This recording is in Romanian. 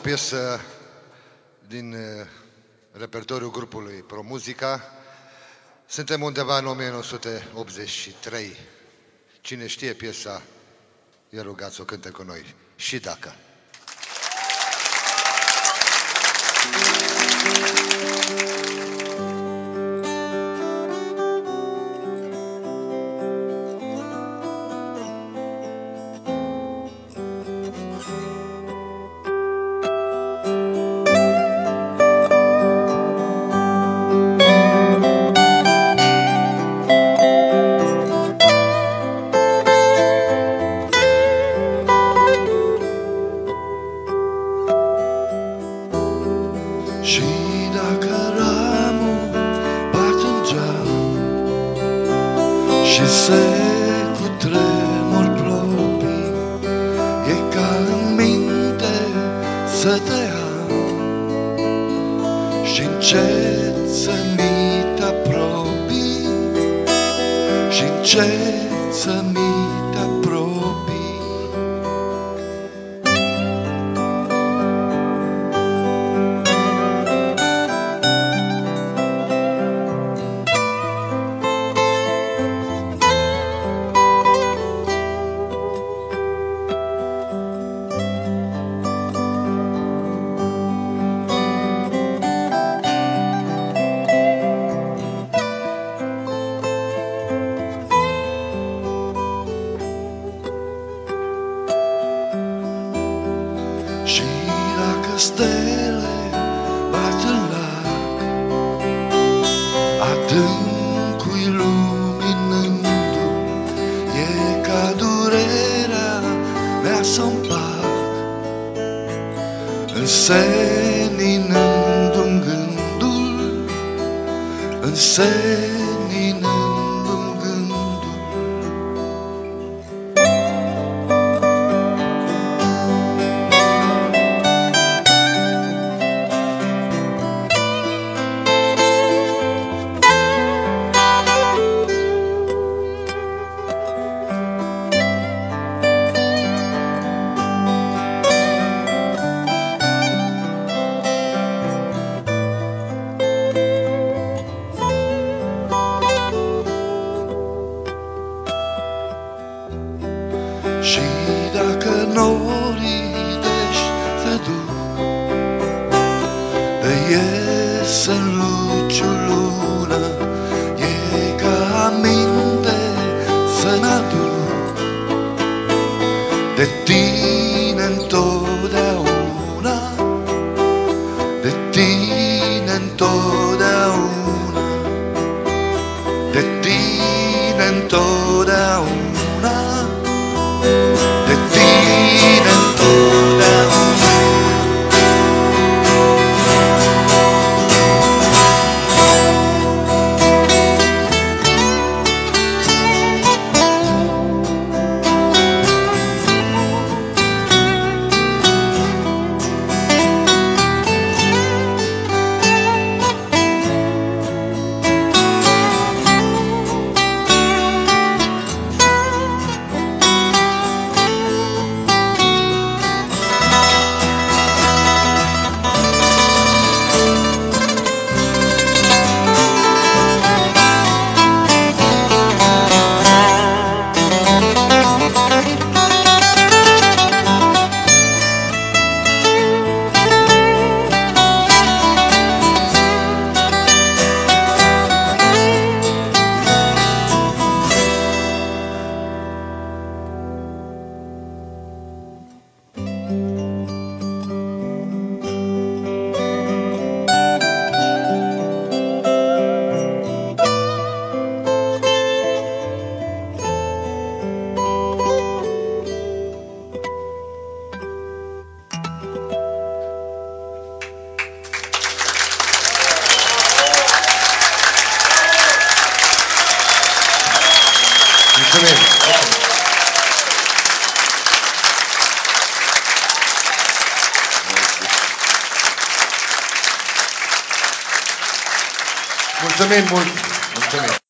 piesă din uh, repertoriul grupului ProMuzica. Suntem undeva în 1983. Cine știe piesa, e rugat să o cânte cu noi. Și dacă. Și dacă ramul bat în geam Și se cutremur plopii E ca în minte să te am. Și încet să mi te apropii Și încet să mi stele bat în lac Adâncul luminându E ca durerea mea să împac Înseninându-mi gândul Înseninându-mi De tine întotdeauna De tine întotdeauna também muito. Muito também.